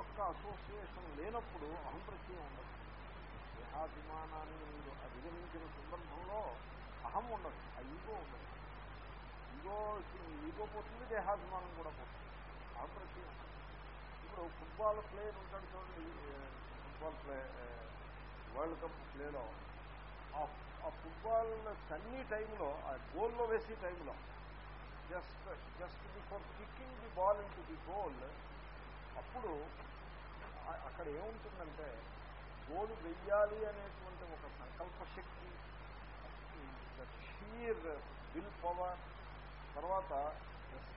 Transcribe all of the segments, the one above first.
యొక్క అసోసియేషన్ లేనప్పుడు అహం ప్రత్యయం ఉండదు. దేహాభిమానాన్ని మీరు అధిగమించిన సందర్భంలో అహం ఉండదు ఆ ఈగో ఉండదు. ఈగో ఈగో పోతుంది దేహాభిమానం కూడా పోతుంది. అహం ప్రత్యయం ఉండదు. ఇప్పుడు ఫుట్బాల్ ప్లేయర్ ఉంటాడు చూడండి ఫుట్బాల్ ప్లే వరల్డ్ కప్ ప్లేలో ఆ ఫుట్బాల్ సన్నీ టైంలో ఆ గోల్లో వేసే టైంలో just just before kicking the ball into the goal అప్పుడు అక్కడ ఏముంటుందంటే గోలు వెయ్యాలి అనేటువంటి ఒక సంకల్ప శక్తి షీర్ విల్ పవర్ తర్వాత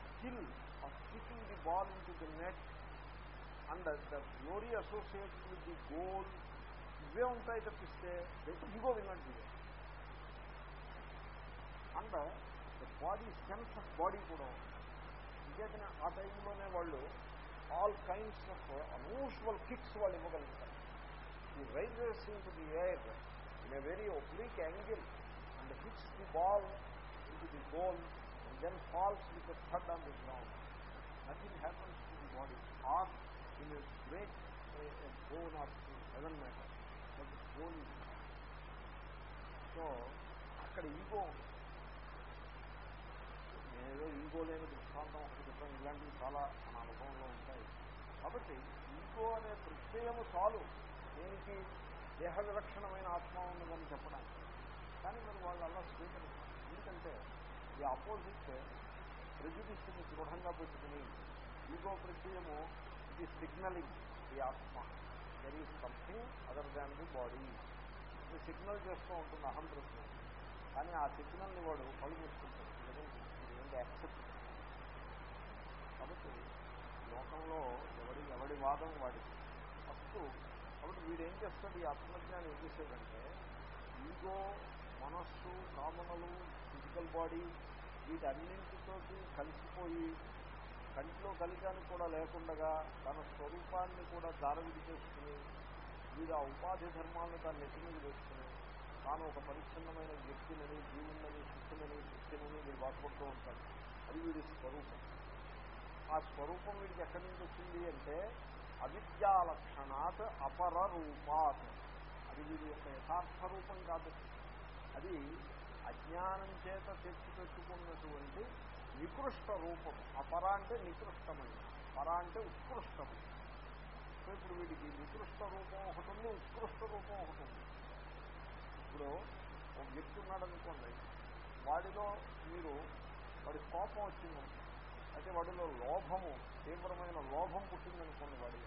skill of keeping the ball into the net and the glory associated with the goal ఇవే ఉంటాయి తప్పిస్తే ego విన్నట్టు and the body sense of body కూడా. ఉంది ఇంకేతనే ఆ టైంలోనే వాళ్ళు all kinds of unusual kicks వాళ్ళు ఇవ్వగలుగుతారు ఈ rises into to the air in a very oblique angle and hits the ball into the goal and then falls with the third on the ground nothing happens to the body or in a great goal of heaven matter but goal so అక్కడ ego ఉంది నేనేదో ego లేని దృష్టాంతం ఒకటి చెప్పాను ఇలాంటివి చాలా మన అనుభవంలో ఉంటాయి కాబట్టి ఈగో అనే ప్రత్యయము చాలు. దీనికి? దేహ విలక్షణమైన ఆత్మ ఉన్నదని చెప్పడానికి. కానీ మరి వాళ్ళు అలా స్వీకరిస్తారు. ఎందుకంటే ఈ ఆపోజిట్ ప్రెజుడిస్ని దృఢంగా పెట్టుకుని ఈగో ప్రత్యయము ఇది సిగ్నలింగ్ ఈ ఆత్మ. There is something other than the body ఇది సిగ్నల్ చేస్తూ ఉంటుంది అహం ప్రశ్న కానీ ఆ సిగ్నల్ని వాడు పలు చేసుకుంటాడు ఏంటి? యాక్సెప్ట్ కాబట్టి లోకంలో ఎవడి ఎవడి వాదం వాడికి ఫస్ట్ కాబట్టి వీడేం చేస్తాడు ఈ ఆత్మజ్ఞానం ఏం చేసేదంటే ఈగో మనస్సు కామనలు ఫిజికల్ బాడీ వీటన్నింటితోటి కలిసిపోయి కంటిలో కలిగానికి కూడా లేకుండగా తన స్వరూపాన్ని కూడా దారవిడి చేసుకుని వీడు ఆ ఉపాధి ధర్మాలను తాను నెత్తి వేసుకుని తాను ఒక పరిచ్ఛిన్నమైన వ్యక్తినని జీవునని శక్తినని శక్తినని వీడు బాధపడుతూ ఉంటాడు. అది వీడి స్వరూపం. ఆ స్వరూపం వీడికి ఎక్కడి నుంచి వచ్చింది అంటే అవిద్యాలక్షణాత్ అపర రూపాత్ అది వీడి యొక్క యథార్థ రూపం కాదు. అది అజ్ఞానం చేత తెచ్చిపెట్టుకున్నటువంటి నికృష్ట రూపం. అపర అంటే నికృష్టమైన పర అంటే ఉత్కృష్టమైన సో ఇప్పుడు వీడికి నికృష్ట రూపం ఒకటి ఉంది ఉత్కృష్ట రూపం ఒకటి ఉంది. ఇప్పుడు ఒక వ్యక్తి ఉన్నాడనుకోండి వాడిలో మీరు వాడి కోపం వచ్చిందనుకోండి అయితే వాడిలో లోభము తీవ్రమైన లోభం పుట్టిందనుకోండి వాడి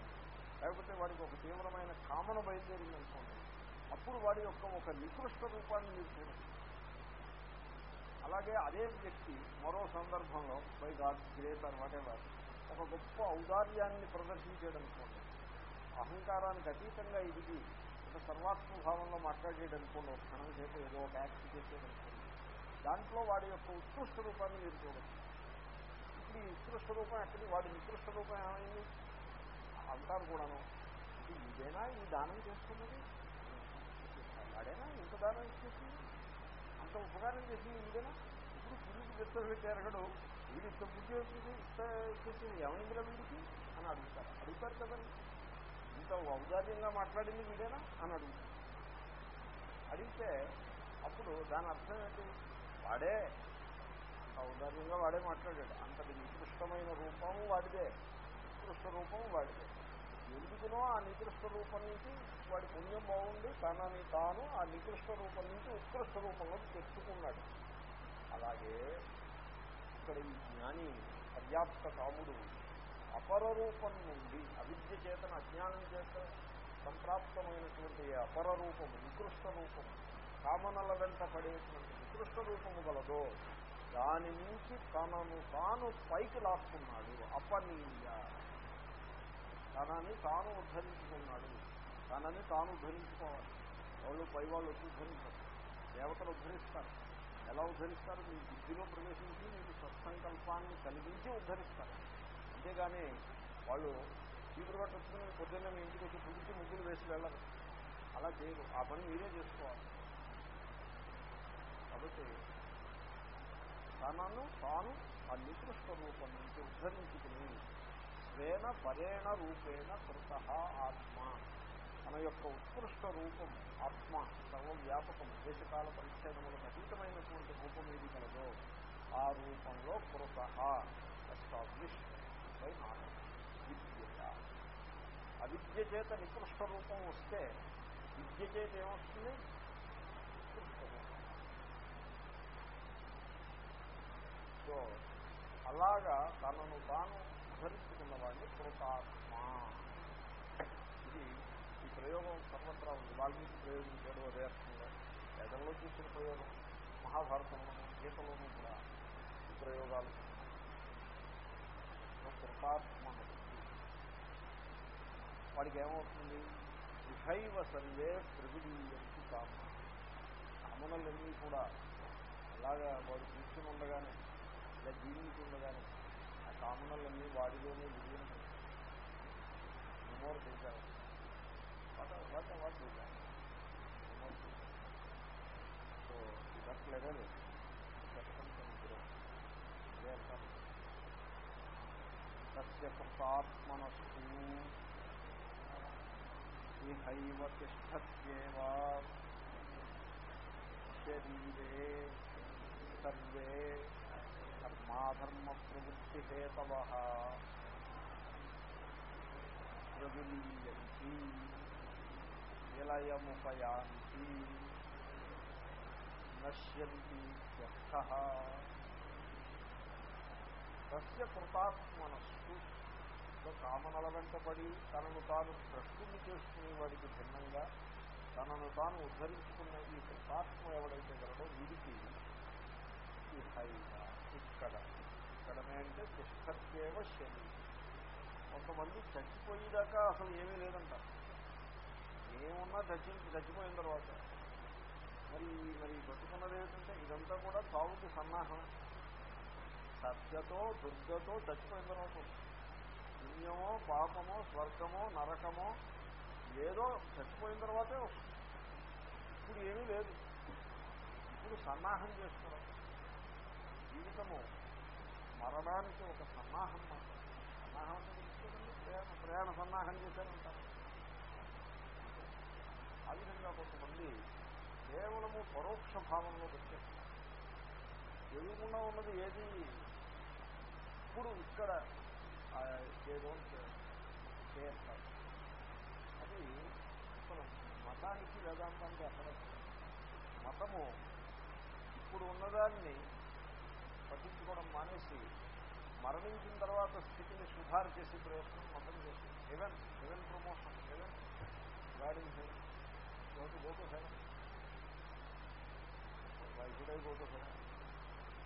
లేకపోతే వాడికి ఒక తీవ్రమైన కామన బయలుదేరిందనుకోండి. అప్పుడు వాడి యొక్క ఒక నికృష్ట రూపాన్ని మీరు చూడండి. అలాగే అదే వ్యక్తి మరో సందర్భంలో by god great or whatever ఒక గొప్ప ఔదార్యాన్ని ప్రదర్శించేదనుకోండి అహంకారానికి అతీతంగా ఎదిగి ఒక సర్వాత్మభావంలో మాట్లాడేయడనుకోండి ఒక క్షణం చేసి ఏదో ఒక యాక్ట్ చేసేదనుకోండి దాంట్లో వాడి యొక్క ఉత్కృష్ట రూపాన్ని మీరు చూడచ్చు ఇప్పుడు నికృష్ట రూపం ఎక్కడి? వాడి నికృష్ట రూపం ఏమైంది? అంటారు కూడాను. ఇది ఇదేనా? ఈ దానం చేస్తున్నది? వాడేనా? ఇంత దానం ఇచ్చేసింది అంత ఉపకారం చేసింది ఇదేనా ఇప్పుడు పుల్లికి చెత్తలు పెట్టారగడు వీడు ఇంత బుద్ధి వచ్చింది ఇంత చేసింది ఏమైందిరా వీడికి? అని అడుగుతారు. అడుగుతారు కదండి ఇంత ఔదార్యంగా మాట్లాడింది వీడేనా? అని అడుగుతారు. అడిగితే అప్పుడు దాని అర్థం ఏంటి? వాడే సౌందర్యంగా వాడే మాట్లాడాడు. అంతటి నికృష్టమైన రూపం వాడిదే. నికృష్ట రూపం వాడిదే. ఎందుకునో ఆ నికృష్ట రూపం నుంచి వాడి పుణ్యం బాగుండి తనని తాను ఆ నికృష్ట రూపం నుంచి ఉత్కృష్ట రూపంలోకి తెచ్చుకున్నాడు. అలాగే ఇక్కడ ఈ జ్ఞాని పర్యాప్త కాముడు అపర రూపం నుండి అవిద్య చేతన అజ్ఞానం చేత సంప్రాప్తమైనటువంటి అపర రూపము నికృష్ట రూపము కామనల వెంట పడేటువంటి నికృష్ట రూపము గలదో దాని నుంచి తనను తాను పైకి లాక్కున్నాడు. అపనీయ తనని తాను ఉద్ధరించుకున్నాడు. తనని తాను ఉద్ధరించుకోవాలి. వాళ్ళు పై వాళ్ళు వచ్చి ఉద్ధరించారు. దేవతలు ఉద్ధరిస్తారు. ఎలా ఉద్ధరిస్తారు? మీ బుద్ధిలో ప్రవేశించి మీకు సత్సంకల్పాన్ని కలిగించి ఉద్ధరిస్తారు. అంతేగాని వాళ్ళు చీపురు పట్టుకుని పొద్దున్న మీ ఇంటికి వచ్చి పుడిచి ముగ్గులు వేసి వెళ్ళరు. అలా చేయరు. ఆ పని మీరే చేసుకోవాలి. కాబట్టి తనను తాను ఆ నికృష్ట రూపం నుంచి ఉద్ధరించుకుని స్వేన పరేణ రూపేణ కృత ఆత్మ తన యొక్క ఉత్కృష్ట రూపం ఆత్మ సర్వవ్యాపకం దేశకాల పరిచ్ఛేదములకు అతీతమైనటువంటి రూపం ఏది కలదో ఆ రూపంలో కృత ఎస్టాబ్లిష్ బై నాలెడ్జ్ విద్య అవిద్య చేత నికృష్ట రూపం వస్తే విద్య చేత ఏమొస్తుంది ఉత్కృష్ట రూపం సో అలాగా తనను తాను ధరించుకున్న వాడిని కృతాత్మ. ఇది ఈ ప్రయోగం సర్వత్రా ఉంది. వాల్మీకి ప్రయోగించాడు అదే అర్థంగా. వేదంలో చూసిన ప్రయోగం మహాభారతంలోనూ గీతలోనూ కూడా ఈ ప్రయోగాలు కృతాత్మ వాడికి ఏమవుతుంది ఇహైవ సర్వే ప్రవిడీయంతి కామ. కామనలన్నీ కూడా అలాగా వాడు కూర్చుని ఉండగానే ఇలా జీవించి ఉండగానే ఆ కామనలన్నీ వాడిలోనే విలీనం రిమోట్ చేశారు. వాట్ వాట్ వాట్ చేశారు. రిమోట్ చేశారు సో దట్ లెవెల్ చెప్పడం ఇహైవ శరీరే సర్వే మాధర్మ ప్రవృత్తి హేతవ ప్రవిలీయంతి నిలయముపయాంతి నశ్యంతి తస్య కృతాత్మనస్సు. కామనల వెంటబడి తనను తాను భ్రష్టుని చేసుకునే వాడికి భిన్నంగా తనను తాను ఉద్ధరించుకున్న ఈ కృతాత్మ ఎవడైతే గలడో వీడికి ఈ హైగా ఇక్కడ ఇక్కడనే అంటే తిష్టత్యేవ శని. కొంతమంది చచ్చిపోయేదాకా అసలు ఏమీ లేదంట. ఏమున్నా చచ్చి చచ్చిపోయిన తర్వాత. మరి మరి బతుకున్నది ఏంటంటే ఇదంతా కూడా చావుకి సన్నాహం. సత్యతో దుర్గతో చచ్చిపోయిన తర్వాత. పుణ్యమో పాపమో స్వర్గమో నరకమో ఏదో చచ్చిపోయిన తర్వాతే వస్తుంది. ఇప్పుడు ఏమీ లేదు. ఇప్పుడు సన్నాహం చేస్తున్నారు జీవితము మరణానికి ఒక సన్నాహం సన్నాహం అంటే తెలుసుకోండి ప్రయాణ ప్రయాణ సన్నాహం చేశారంటారు ఆ విధంగా కొంతమంది కేవలము పరోక్ష భావంలో వచ్చేస్తున్నారు. ఎదుగుకుండా ఉన్నది ఏది? ఇప్పుడు ఇక్కడ ఏదో చేస్తారు అది అసలు మతానికి వేదాంతానికి అక్కడ మతము ఇప్పుడు ఉన్నదాన్ని పట్టించుకోవడం మానేసి మరణించిన తర్వాత స్థితిని సుధార చేసే ప్రయత్నం మొత్తం చేస్తుంది heaven heaven promotion heaven goading heaven go to go to heaven why should go to heaven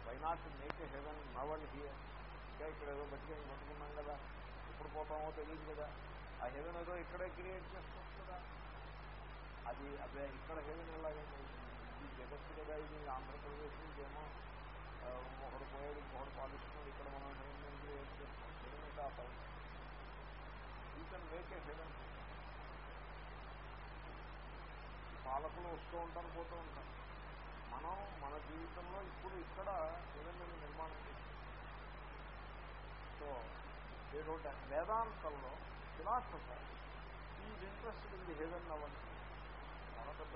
why not make heaven now here ఇంకా ఇక్కడ ఏదో బతికి బతుకున్నాం కదా. ఎప్పుడు పోతామో తెలియదు కదా. ఆ హెవెన్ ఏదో ఇక్కడే క్రియేట్ చేసుకోవచ్చు కదా. అది అదే ఇక్కడ హెవెన్ ఎలాగండి ఈ జగత్తు కదా ఇది ఆంధ్రప్రదేశ్ ఏమో ఒకడు పోయాడు ఇంకొకటి పాలిస్తున్నాడు. ఇక్కడ మనం హెవెన్ ఏం చేస్తాం? హెవెన్ ఆ పైన యూ కెన్ మేక్ ఏ పాలకులు వస్తూ ఉంటారు పోతూ ఉంటారు. మనం మన జీవితంలో ఇప్పుడు ఇక్కడ హెవెన్ నిర్మాణం చేస్తాం. సో ఏదో వేదాంతంలో philosopher is interested in the heaven అవ్వండి చాలా పెద్ద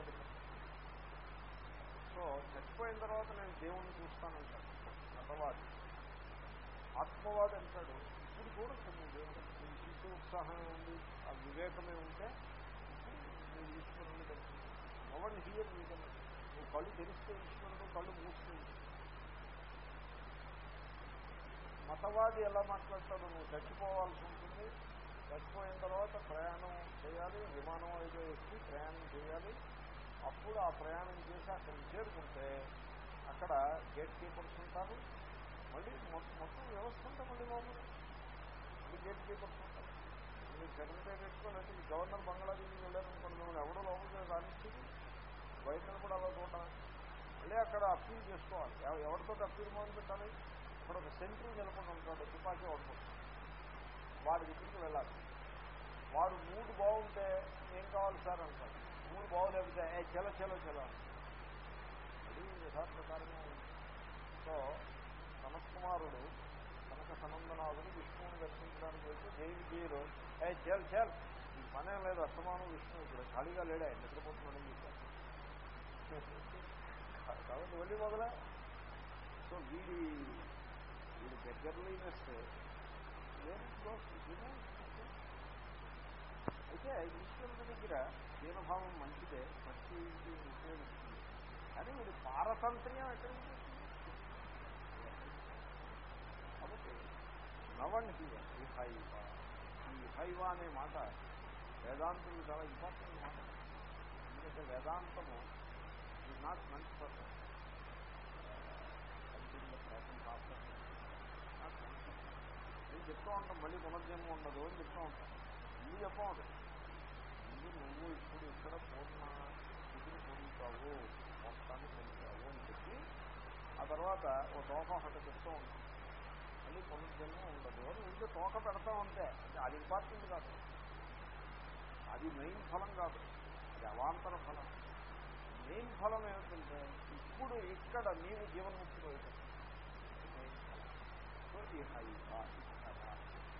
సో చచ్చిపోయిన తర్వాత నేను దేవుణ్ణి చూస్తానంటాను మతవాది ఆత్మవాది అంటాడు ఇప్పుడు చూడొచ్చు నువ్వు ఇంటి ఉత్సాహమే ఉంది ఆ వివేకమే ఉంటే నువ్వు ఈశ్వరుని తెలుసు హియర్ నీకన్నా నువ్వు కళ్ళు తెరిస్తే ఈశ్వరుడు కళ్ళు మూస్తే మతవాది ఎలా మాట్లాడతాడు? నువ్వు చచ్చిపోవాల్సి ఉంటుంది. చచ్చిపోయిన తర్వాత ప్రయాణం చేయాలి విమానం అయితే ఎక్కి ప్రయాణం చేయాలి. అప్పుడు ఆ ప్రయాణం చేసి అక్కడికి చేరుకుంటే అక్కడ గేట్ కీపర్స్ ఉంటారు. మళ్ళీ మొత్తం వ్యవస్థ ఉంటే మళ్ళీ మామూలు మళ్ళీ గేట్ కీపర్స్ ఉంటారు మీరు సెక్రటరీ పెట్టుకోవాలంటే ఈ గవర్నర్ బంగ్లాదేశ్ వెళ్ళారనుకోండి మిమ్మల్ని ఎవడో లోపలికి రాణిస్తుంది బయట కూడా అలా చూడాలి. మళ్ళీ అక్కడ అప్పీల్ చేసుకోవాలి. ఎవరితో అప్పీల్ మొదలు పెట్టాలి? ఇక్కడ ఒక సెంట్రీ నిలబడి ఉంటాడు. తుపాకీ ఉంటుంది వాడి దగ్గరికి వెళ్ళాలి. వాడు మూడు బాగుంటే ఏం కావాలి సార్ అంటారు మూడు బాగులేకపోతే ఏ చెల చెల చలో అది యథాప్రకారంగా ఉంది. సో సనత్కుమారుడు కనక సనందనాథుడు విష్ణువుని దర్శించడానికి వెళ్తే గీరు ఏ చేల్ చేల్. ఈ పనే లేదు అస్తమానం విష్ణు ఇక్కడ ఖాళీగా లేడా? నిద్రపోతున్నాడని చెప్పారు కాబట్టి వెళ్ళి మొదలా. సో వీడి వీడి దగ్గరలీనెస్ అయితే ఈశ్వరుడి దగ్గర దీనభావం మంచిదే మంచి ఉపయోగిస్తుంది. కానీ వీడి పారతంత్ర్యం ఎక్కడికి పోతుంది కాబట్టి నవన్ హివ ఈ హైవ ఈ హైవ అనే మాట వేదాంతం చాలా ఇంపార్టెంట్ మాట. ఎందుకంటే వేదాంతము ఈజ్ నాట్ మంచి పర్సన్ ప్యాషన్ ఆఫ్టర్ నేను చెప్తూ ఉంటాం మళ్ళీ పునర్జన్మ ఉండదు అని చెప్తూ ఉంటాం ఇల్లు చెప్పదు ఇల్లు నువ్వు ఇప్పుడు ఇక్కడ పూర్ణ స్థితిని పొందుతావు మొత్తాన్ని పొందుతావు అని చెప్పి ఆ తర్వాత ఓ తోక ఒకటి చెప్తూ ఉంటాం మళ్ళీ పునర్జన్మ ఉండదు. అని ఉంటే తోక పెడతా ఉంటే అంటే అది ఇంపార్టెంట్ కాదు. అది మెయిన్ ఫలం కాదు. అది అవాంతర ఫలం. మెయిన్ ఫలం ఏమిటంటే ఇప్పుడు ఇక్కడ నీవు జీవన్ముక్తులు అవుతుంది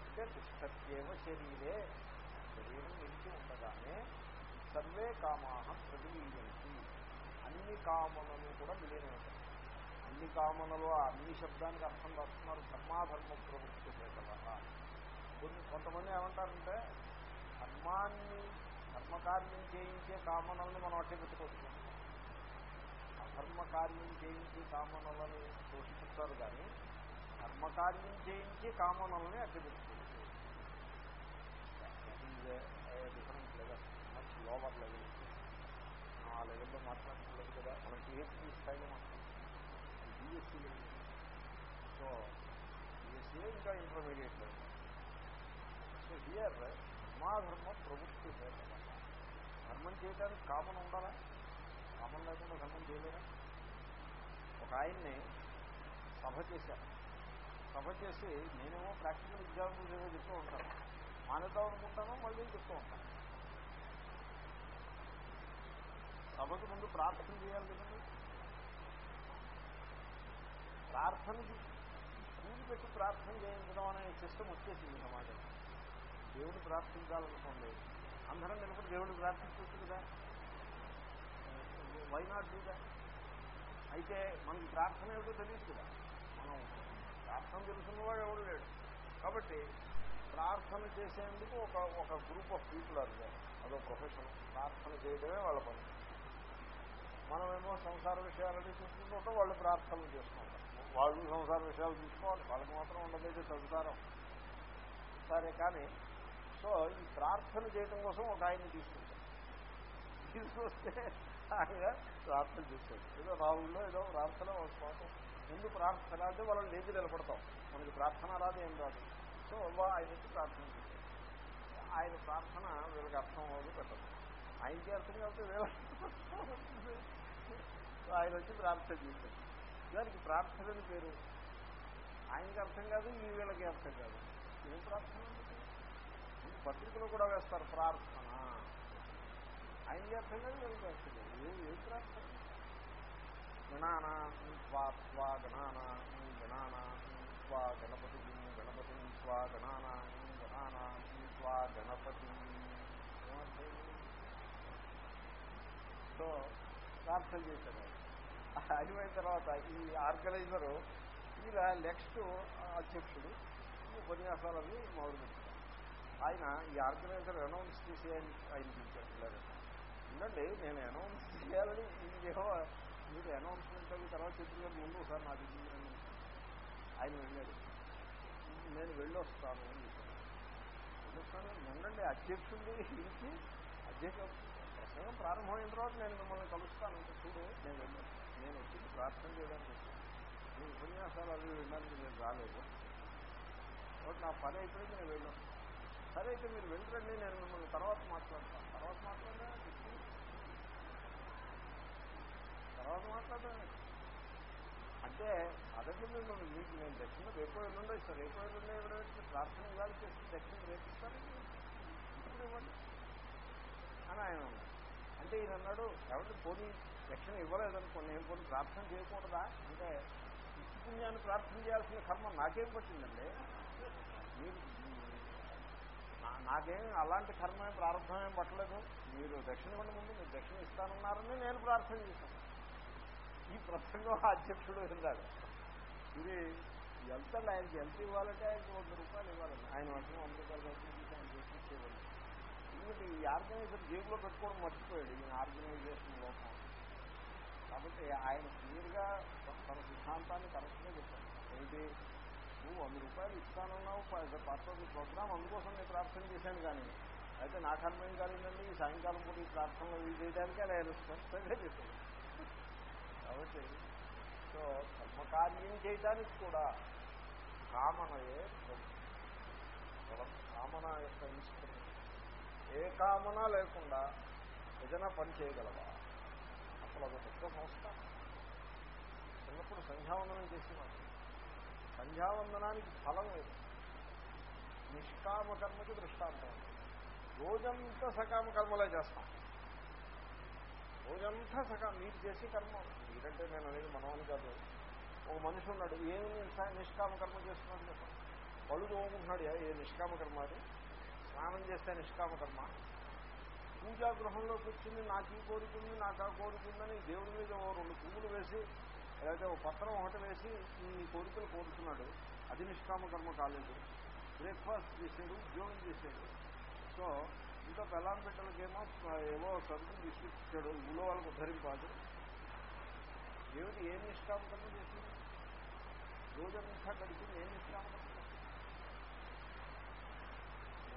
అంటే తిష్టత్యేవ శరీరే. శరీరం నిలిచి ఉండగానే సర్వే కామాహ ప్రతిలీయంతి అన్ని కామలను కూడా విలీనమవుతాయి అన్ని కామనలు అన్ని శబ్దానికి అర్థం రాస్తున్నారు ధర్మాధర్మ ప్రవృత్తి చేతల కొన్ని కొంతమంది ఏమంటారంటే ధర్మాన్ని ధర్మకార్యం చేయించే కామనల్ని మనం అట్టే పెట్టుకోవచ్చు. అధర్మకార్యం చేయించే కామనలని పోషిస్తారు కానీ ధర్మకార్యం చేయించే కామనల్ని అట్టే పెట్టుకోవచ్చు. Different level much lower level ఆ లెవెల్లో మాట్లాడలేదు కదా. మనం టీఎస్పీ స్థాయిలో మాట్లాడుతుంది బిఎస్సీ సో బిఎస్సీ ఇంకా ఇంటర్మీడియట్ లెవెల్ సో హియర్ ధర్మాధర్మ ప్రవృత్తి ధర్మం చేయడానికి కామన్ ఉండాలా కామన్ లేకుండా ధర్మం చేయలేరా ఒక ఆయన్ని సభ చేశారు సభ చేసి నేనేమో ప్రాక్టికల్ ఎగ్జాంపుల్స్ ఏవో చెప్తూ ఉంటాను మానేద్దాం అనుకుంటాను మళ్ళీ చెప్తూ ఉంటాను సభకు ముందు ప్రార్థన చేయాలి కదండి. ప్రార్థన కూలి పెట్టి ప్రార్థన చేయించడం అనే సిస్టమ్ వచ్చేసింది సమాజంలో. దేవుడు ప్రార్థించాలనుకోండి అందరం నిలబడి దేవుడు ప్రార్థించవచ్చు కదా? వై నాట్ అయితే మనకి ప్రార్థన ఏమిటో తెలియదు కదా. మనం ప్రార్థన తెలుసున్నవాడు ఎవడు లేడు. కాబట్టి ప్రార్థన చేసేందుకు ఒక ఒక గ్రూప్ ఆఫ్ పీపుల్ అదే అదో ప్రొఫెషన్ ప్రార్థన చేయడమే వాళ్ళ పని. మనమేమో సంసార విషయాలని చూసుకుంటుంటే వాళ్ళు ప్రార్థనలు చేసుకుంటాం వాళ్ళు సంసార విషయాలు చూసుకోవాలి. వాళ్ళకి మాత్రం ఉండదైతే సంసారం. సరే కానీ సో ఈ ప్రార్థన చేయడం కోసం ఒక ఆయన్ని తీసుకుంటాం తీసుకొస్తే ఆయన ప్రార్థన చేస్తాడు. ఏదో రావుల్లో ఏదో ప్రార్థన వస్తాం ముందు ప్రార్థన అంటే వాళ్ళని లేచి నిలబడతాం. మనకి ప్రార్థన రాదు ఏం రాదు. సో ఆయన వచ్చి ప్రార్థన చేశారు ఆయన ప్రార్థన వీళ్ళకి అర్థం అవ్వదు పెట్టదు. ఆయనకి అర్థం కాబట్టి వీళ్ళకి ఆయన వచ్చి ప్రార్థన చేశారు దానికి ప్రార్థనని పేరు. ఆయనకి అర్థం కాదు ఈ వీళ్ళకి అర్థం కాదు. ఏం ప్రార్థన పత్రికలు కూడా వేస్తారు ప్రార్థన. ఆయనకి అర్థం కాదు వీళ్ళకి అర్థం కాదు. ఏం ఏం ప్రార్థన? గణానా స్వా గణానా గణానా స్వా గణపతి గణపతి స్వా గణానా గణానా స్వా గణపతి. సో ప్రార్థన చేశారు అయిపోయిన తర్వాత ఈ ఆర్గనైజరు ఈయన నెక్స్ట్ అధ్యక్షుడు ఉపన్యాసాలన్నీ మొదలుపెట్టారు ఆయన ఈ ఆర్గనైజర్ అనౌన్స్ చేసి ఆయన ఆయన పిలిచారు పిల్లలు. ఉండండి నేను అనౌన్స్ చేయాలని ఇదేమో మీరు అనౌన్స్మెంట్ అయిన తర్వాత చెప్పిన ముందు ఒకసారి నాకు ఇచ్చిందని ఆయన వెళ్ళాడు. నేను వెళ్ళొస్తాను అని చెప్పాను వెళ్ళొస్తాను ఉండండి అధ్యక్షుడిని పిలిచి అధ్యక్ష ప్రసంగం ప్రారంభమైన తర్వాత నేను మిమ్మల్ని కలుస్తాను. చూడు నేను వెళ్ళాను నేను వచ్చింది ప్రార్థన చేయడానికి వచ్చాను మీ ఉపన్యాసాలు అవి వినడానికి నేను రాలేదు. కాబట్టి నా పని అయిపోయింది నేను వెళ్ళాను. సరే అయితే మీరు వెళ్ళరండి నేను మిమ్మల్ని తర్వాత మాట్లాడతాను. తర్వాత మాట్లాడదా? తర్వాత మాట్లాడాను అంటే అదట్టు మిమ్మల్ని మీకు నేను దక్షిణ రేపు ఎల్లుండో ఇస్తాను రేపు ఎల్లుండే ఎవరైతే ప్రార్థన ఇవ్వాలి చేసి దక్షిణ రేపు ఇస్తాను ఇప్పుడు ఇవ్వండి. అని ఆయన అంటే ఈయన అన్నాడు ఎవరి పోనీ రక్షణ ఇవ్వలేదనుకోండి నేను కొన్ని ప్రార్థన చేయకూడదా? అంటే పుణ్యాన్ని ప్రార్థన చేయాల్సిన కర్మ నాకేం పట్టిందండి? మీరు నాకేం అలాంటి కర్మ ప్రారంభం ఏం పట్టలేదు. మీరు దక్షిణ ఇవ్వండి ముందు మీరు దక్షిణ ఇస్తానన్నారని నేను ప్రార్థన చేశాను. ఈ ప్రసంగం అధ్యక్షుడు విన్నాడు. ఇది ఎంత ఆయనకి ఎంత ఇవ్వాలంటే ఆయనకి వంద రూపాయలు ఇవ్వాలండి ఆయన వర్షం వంద రూపాయలు ఆయన చేసి ఇచ్చేవాళ్ళు. ఎందుకంటే ఈ ఆర్గనైజర్ జేబులో పెట్టుకోవడం మర్చిపోయాడు. ఈయన ఆర్గనైజేషన్ లోపం. కాబట్టి ఆయన క్లియర్గా తన సిద్ధాంతాన్ని కరెక్ట్గా చెప్పాడు ఏంటి నువ్వు వంద రూపాయలు ఇస్తానన్నావు పార్ట్ ప్రోగ్రామ్ అందుకోసం నేను ప్రార్థన చేశాను కానీ అయితే నా కర్మేం కాలేదండి ఈ సాయంకాలం పూట ఈ ప్రార్థనలు ఇది చేయడానికి అలా స్పష్టంగా చెప్పాడు కాబట్టి సో కర్మకార్యం చేయడానికి కూడా కామనయే కామన యొక్క ఇన్స్ట్రుమెంట్ ఏ కామన లేకుండా ఏదైనా పని చేయగలవా? అసలు అది పెద్ద సంస్థ చిన్నప్పుడు సంధ్యావందనం చేసేవాడు సంధ్యావందనానికి ఫలం లేదు నిష్కామ కర్మకి దృష్టాంతం. రోజంతా సకామ కర్మలే చేస్తాం. రోజంతా సకామ మీరు చేసే కర్మ. మీరంటే నేను అనేది మనవని కాదు. ఒక మనిషి ఉన్నాడు ఏమి నిష్కామ కర్మ చేస్తున్నాడు చెప్పండి. పళ్ళు తోముకుంటున్నాడు ఏ నిష్కామ కర్మ అది? స్నానం చేస్తే నిష్కామ కర్మ పూజా గృహంలో కూర్చుని నాకు ఈ కోరుకుంది నాకు ఆ కోరుకుందని దేవుడి మీద ఓ రెండు పువ్వులు వేసి లేదా ఓ పత్రం ఒకటి వేసి ఈ కోరికలు కోరుతున్నాడు. అది నిష్కామ కర్మ కాలేదు. బ్రేక్ఫాస్ట్ చేసాడు ఉద్యోగం చేశాడు. సో ఇంకా పెళ్ళాం బిడ్డలకేమో ఏవో సరుకులు తీసుకొచ్చాడు. ఊళ్ళో వాళ్ళకు ఉద్ధరింపాడు దేవుడు ఏం నిష్కామ కర్మ చేసింది రోజంతా గడిచింది ఏం నిష్కామ కర్మ?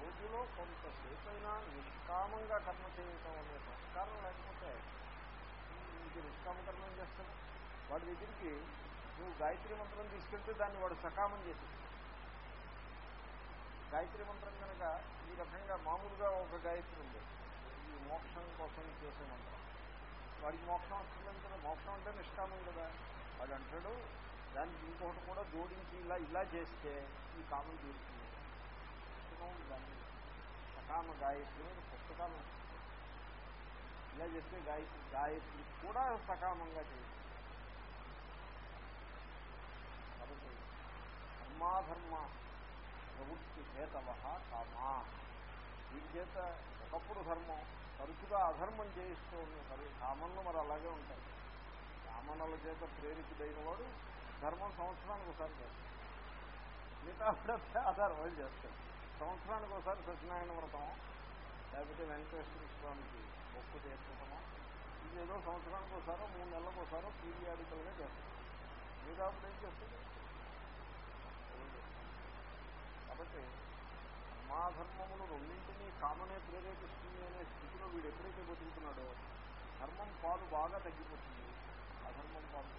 రోజులో కొంతసేపైనా నిష్కామంగా కర్మ చేయటం అనే సంస్కారం లేకపోతే ఇంక నిష్కామ కర్మం ఏం చేస్తాడు. వాడి దగ్గరికి నువ్వు గాయత్రి మంత్రం తీసుకెళ్తే దాన్ని వాడు సకామం చేసి గాయత్రి మంత్రం కనుక ఈ రకంగా మామూలుగా ఒక గాయత్రి ఉంది. ఈ మోక్షం కోసం చేసే మంత్రం. వాడికి మోక్షం వస్తుందని కదా మోక్షం అంటే నిష్కామం కదా. వాడు అంటాడు దానికి ఇంకొకటి కూడా జోడించి ఇలా ఇలా చేస్తే ఈ కామం తీరుతుంది. దాన్ని సకామ గాయత్రి పుస్తకాలు ఇలా చేస్తే గాయత్రి గాయత్రి కూడా సకామంగా చేస్తుంది కాబట్టి ధర్మాధర్మ ప్రవృత్తి హేతవ కామా దీని చేత ఒకప్పుడు ధర్మం తరచుగా అధర్మం చేయిస్తూ ఉంది సరే కామన్లు మరి అలాగే ఉంటాయి కామనల చేత ప్రేరితుడైన వాడు ధర్మం సంవత్సరానికి ఒకసారి చేస్తాడు మిగతా అధర్మం చేస్తాడు సంవత్సరానికి ఒకసారి సత్యనారాయణ వ్రతం లేకపోతే వెంకటేశ్వర స్వామికి మొక్కు తీర్చటమో ఇది ఏదో సంవత్సరానికి ఒకసారో మూడు నెలలకు ఒకసారో పీరియాడికల్గా చేస్తాం మీరు అప్పుడు ఏం చేస్తుంది కాబట్టి ధర్మాధర్మములు రెండింటినీ కామనే ప్రేరేపిస్తుంది అనే స్థితిలో వీడు ఎప్పుడైతే బతుకుతున్నాడో ధర్మం పాలు బాగా తగ్గిపోతుంది. అధర్మం పాలు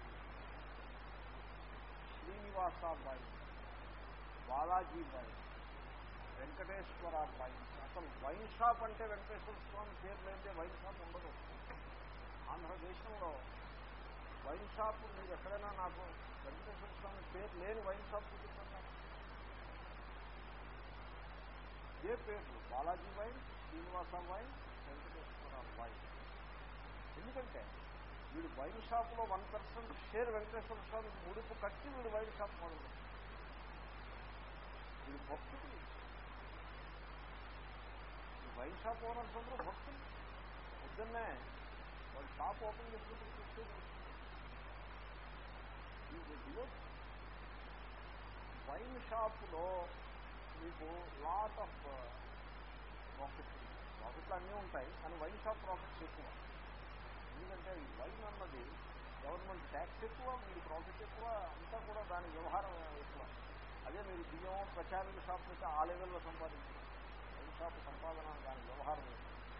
శ్రీనివాస బాయి బాలాజీ బాయి వెంకటేశ్వర వైన్ అసలు వైన్ షాప్ అంటే వెంకటేశ్వర స్వామి పేరు లేదే వైన్ షాప్ ఉండదు. ఆంధ్రదేశంలో వైన్ షాప్ మీరు ఎక్కడైనా నాకు వెంకటేశ్వర స్వామి పేరు లేని వైన్ షాప్ చూపిస్తున్నారు ఏ పేర్లు. Balaji wine Srinivasa wine Venkateswara wine. ఎందుకంటే వీడు వైన్ షాప్లో వన్ పర్సెంట్ షేర్ వెంకటేశ్వర స్వామికి ముడుపు కట్టి వీడు వైన్ షాప్ మొదలు వీడు భక్తుడు. వైన్ షాప్ ఓనర్స్ అందరూ భక్తులు పొద్దున్నే వాళ్ళు షాప్ ఓపెన్ చేసినప్పుడు చూస్తే వైన్ షాప్లో మీకు లాట్ ఆఫ్ ప్రాఫిట్స్ ప్రాఫిట్లు అన్నీ ఉంటాయి కానీ వైన్ షాప్ ప్రాఫిట్స్ ఎక్కువ. ఎందుకంటే ఈ వైన్ అన్నది గవర్నమెంట్ ట్యాక్స్ ఎక్కువ మీరు ప్రాఫిట్ ఎక్కువ అంతా కూడా దాని వ్యవహారం ఎక్కువ. అదే మీరు బియ్యం ప్రచారం షాప్ అయితే ఆ లెవెల్లో సంపాదించారు. షాప్ సంపాదన దాని వ్యవహారం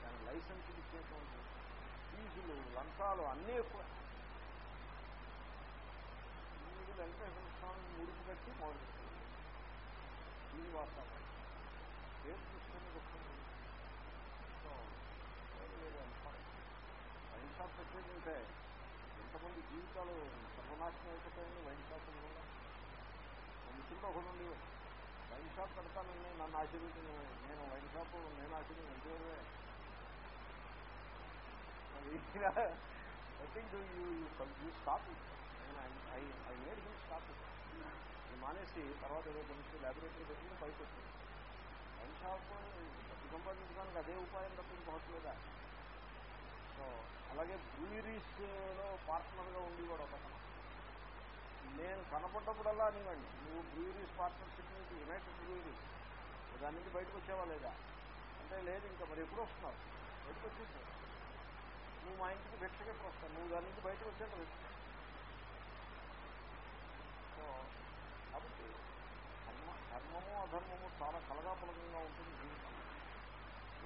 దాని లైసెన్స్ ఇచ్చేటువంటి ఫీజులు లంచాలు అన్నీ ఎక్కువ. మీరు వెంకటేశ్వర స్వామి ముడుపు కట్టి మొదలు శ్రీనివాసరావు పేరు చూసుకుని వస్తుంది సో వైన్ షాప్ పెట్టేదంటే ఎంతమంది జీవితాలు సర్వనాశనం అయిపోతాయని వైన్ షాపులు కూడా. మిత్రుడు ఒకటి వైన్ షాప్ పెడతానండి నన్ను ఆశీర్వదించిన నేను వైన్ షాప్ నేను ఆశీర్వదించే I think you you stop I made him stop ఇది మానేసి తర్వాత ఏదో కొంచెం ల్యాబొరేటరీ పెట్టుకుని పైకి వచ్చింది వైన్ షాప్ సంపాదించడానికి అదే ఉపాయం తప్ప ఇంకొకటి లేదా? సో అలాగే బ్రూయరీస్లో పార్ట్నర్గా ఉండి కూడా ఒక నేను కనపడ్డప్పుడల్లా అనివ్వండి. నువ్వు బ్రూయరీస్ పార్ట్నర్షిప్ నుంచి యునైటెడ్ బ్రూయరీస్ దాని నుంచి బయటకు వచ్చావా లేదా? అంటే లేదు ఇంకా మరి ఎప్పుడు వస్తున్నావు? బయటకు వచ్చేసావు. నువ్వు మా ఇంటికి భిక్షకి ఎప్పుడు వస్తావు? నువ్వు దాని నుంచి బయటకు వచ్చాక సో కాబట్టి కర్మ ధర్మము అధర్మము చాలా కలగాపలకంగా ఉంటుంది జీవితం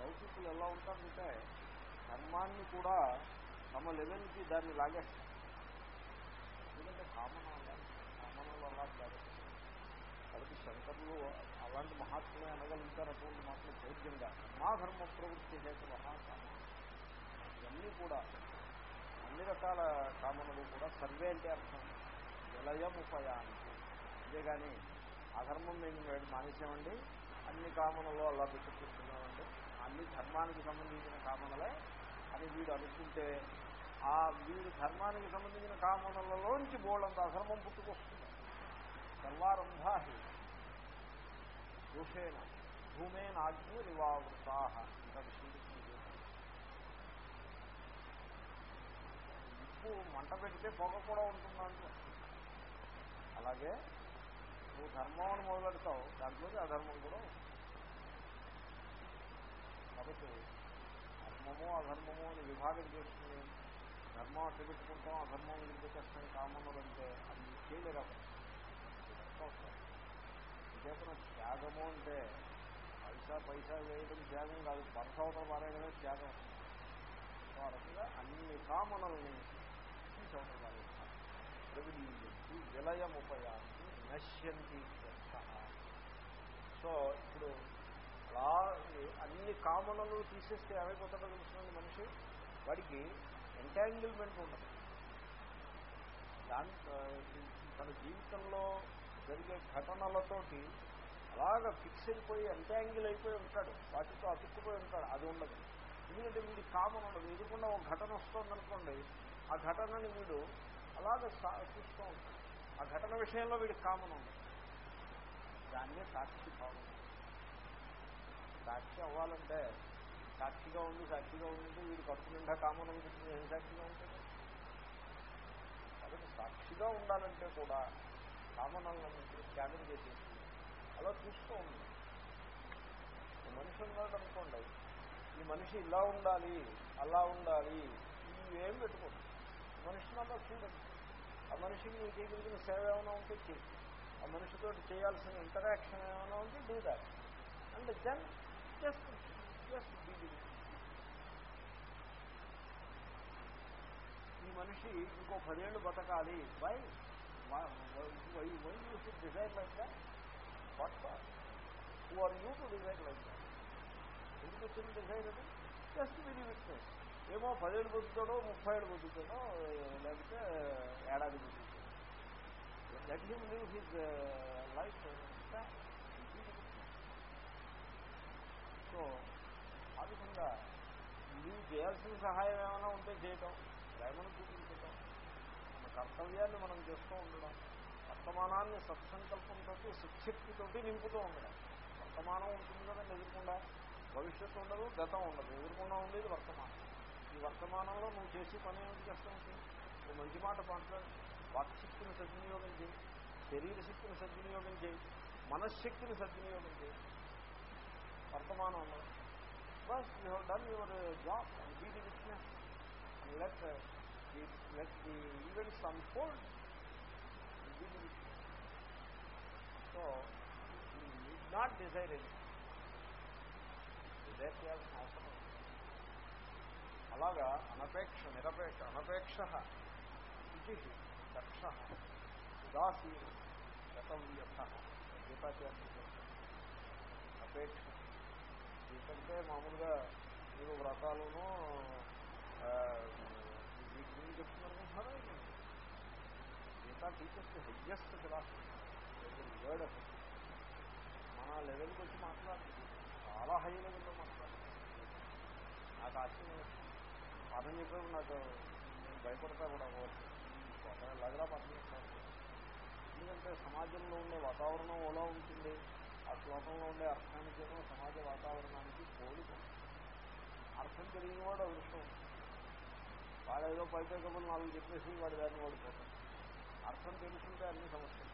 లౌకికులు ఎలా ఉంటారంటే ధర్మాన్ని కూడా తమ లెవెల్కి దాన్ని లాగేస్తారు. ఎందుకంటే కామన్ బ్రాహ్మణులు అలా కాదు కాబట్టి శంకరులు అలాంటి మహాత్ములే అనగలుగుతారు అటువంటి మాత్రం చైత్యంగా మా ధర్మ ప్రవృత్తి హేతు మహాకామ. ఇవన్నీ కూడా అన్ని రకాల కామనలు కూడా సర్వే అంటే అర్థం. విలయం ఉపయానికి. అంతేగాని అధర్మం మేము వేడు మానేసామండి. అన్ని కామనలు అలా పెట్టుకుంటున్నామండి. అన్ని ధర్మానికి సంబంధించిన కామనలే. అని వీడు అనుకుంటే ఆ వీడు ధర్మానికి సంబంధించిన కామనలలోంచి బోళ్ళంత అధర్మం పుట్టుకొస్తుంది. సర్వారంభా దోషేణ భూమేనాగ్ని అగ్నిరివావృతా ఇంకా శ్రీకృష్ణుడు ఉప్పు మంట పెడితే పొగ కూడా ఉంటుందంటే. అలాగే నువ్వు ధర్మం అని మొదలెడతావు దాంట్లో అధర్మం కూడా కాబట్టి ధర్మము అధర్మము అని విభాగం చేసుకుని ధర్మం అట్టు పెట్టుకుంటాం అధర్మం విడిపెట్టేస్తాం కామన్నది అంటే అది చేయలేరు చేతన త్యాగము అంటే పైసా పైసా వేయడం త్యాగం కాదు పరసవతలు పారేయడమే త్యాగం. సో ఆ రకంగా అన్ని కామనల్ని తీసవతలు పారేస్తారు ప్రవిలీయంతి విలయముపయాన్ని నశ్యంతి సో ఇప్పుడు అలా అన్ని కామనలు తీసేస్తే ఏమైపోతుందో తెలుస్తుంది మనిషి? వాడికి ఎంటాంగిల్మెంట్ ఉండదు. దాని తన జీవితంలో జరిగే ఘటనలతోటి అలాగా ఫిక్స్ అయిపోయి ఎంటాంగిల్ అయిపోయి ఉంటాడు వాటితో అతుక్కుపోయి ఉంటాడు అది ఉండదు. ఎందుకంటే వీడి కామన్ ఉండదు. ఎదుర్కొన్న ఒక ఘటన వస్తుందనుకోండి ఆ ఘటనని వీడు అలాగే చూస్తూ ఉంటాడు. ఆ ఘటన విషయంలో వీడికి కామన్ ఉండదు. దాన్నే సాక్షి భావం. సాక్షి అవ్వాలంటే సాక్షిగా ఉంది సాక్షిగా ఉంది వీడు కప్పు నిండా కామన్ ఉంటుంది ఏం సాక్షిగా ఉంటుంది? కాబట్టి సాక్షిగా ఉండాలంటే కూడా కామనాలను స్కానింగ్ చేసేసి అలా చూస్తూ ఉంది. మనిషి ఉన్నాడు అనుకోండి. ఈ మనిషి ఇలా ఉండాలి అలా ఉండాలి ఇవేం పెట్టుకోండి మనిషిని అలా చూడండి ఆ మనిషికి నీ చేయగలిగిన సేవ ఏమైనా ఉంటే చేసి ఆ మనిషితో చేయాల్సిన ఇంటరాక్షన్ ఏమైనా ఉంటే do that and then just just Beijing ఈ మనిషి ఇంకో పదేళ్ళు బతకాలి. By why you should desire like that. What for who are you to desire like that ఎందుకు వచ్చింది డిజైర్ అది? జస్ట్ విని విట్నెస్ ఏమో పదేళ్ళు బతుకుతాడో ముప్పై ఏళ్ళు బతుకుతాడో లేకపోతే ఏడాది బతుకుతాడో let him live his life so ఆ విధంగా నీవు చేయాల్సిన సహాయం ఏమైనా ఉంటే చేయటం ప్రేమను చూపించటం కర్తవ్యాన్ని మనం చేస్తూ ఉండడం వర్తమానాన్ని సత్సంకల్పంతో శక్తితోటి నింపుతూ ఉండడం. వర్తమానం ఉంటుంది కదండి ఎదుర్కొండా. భవిష్యత్తు ఉండదు గతం ఉండదు. ఎదుర్కొండా ఉండేది వర్తమానం. ఈ వర్తమానంలో నువ్వు చేసి పని ఏమిటి చేస్తావు నువ్వు మంచి మాట మాట్లాడు వాక్శక్తిని సద్వినియోగం చేయి. శరీర శక్తిని సద్వినియోగం చేయి. మనశ్శక్తిని సద్వినియోగం చేయి. వర్తమానంలో ఉండదు. Bus you have done your job and be the witness and let let the events unfold be the witness so need not desire any చేయాల్సిన అవసరం అలాగా అనపేక్ష నిరపేక్ష అనపేక్ష శుచి దక్ష ఉదాసీన గతవ్యథ గీతాచార్య అపేక్ష ఎందుకంటే మామూలుగా మీరు వ్రతాలను చెప్తున్నారనుకుంటున్నారా Gita teachers highest philosophy word మన లెవెల్కి వచ్చి మాట్లాడుతుంది. చాలా హై లెవెల్లో మాట్లాడుతుంది. నాకు ఆశ్చర్యం పాఠం చెప్పేప్పుడు నాకు నేను భయపడతా కూడా ఒక లగరా పాఠం చెప్తాను ఎందుకంటే సమాజంలో ఉండే వాతావరణం ఎలా ఉంటుంది. ఆ శ్లోకంలో ఉండే అర్థానికి సమాజ వాతావరణానికి పోలిక. అర్థం తెలియని వాడు అదృష్టం వాడు ఏదో పైపేకమని వాళ్ళు చెప్పేసి వాడు దాన్ని ఓడిపోతాడు అర్థం తెలుసుంటే అన్ని సమస్యలు.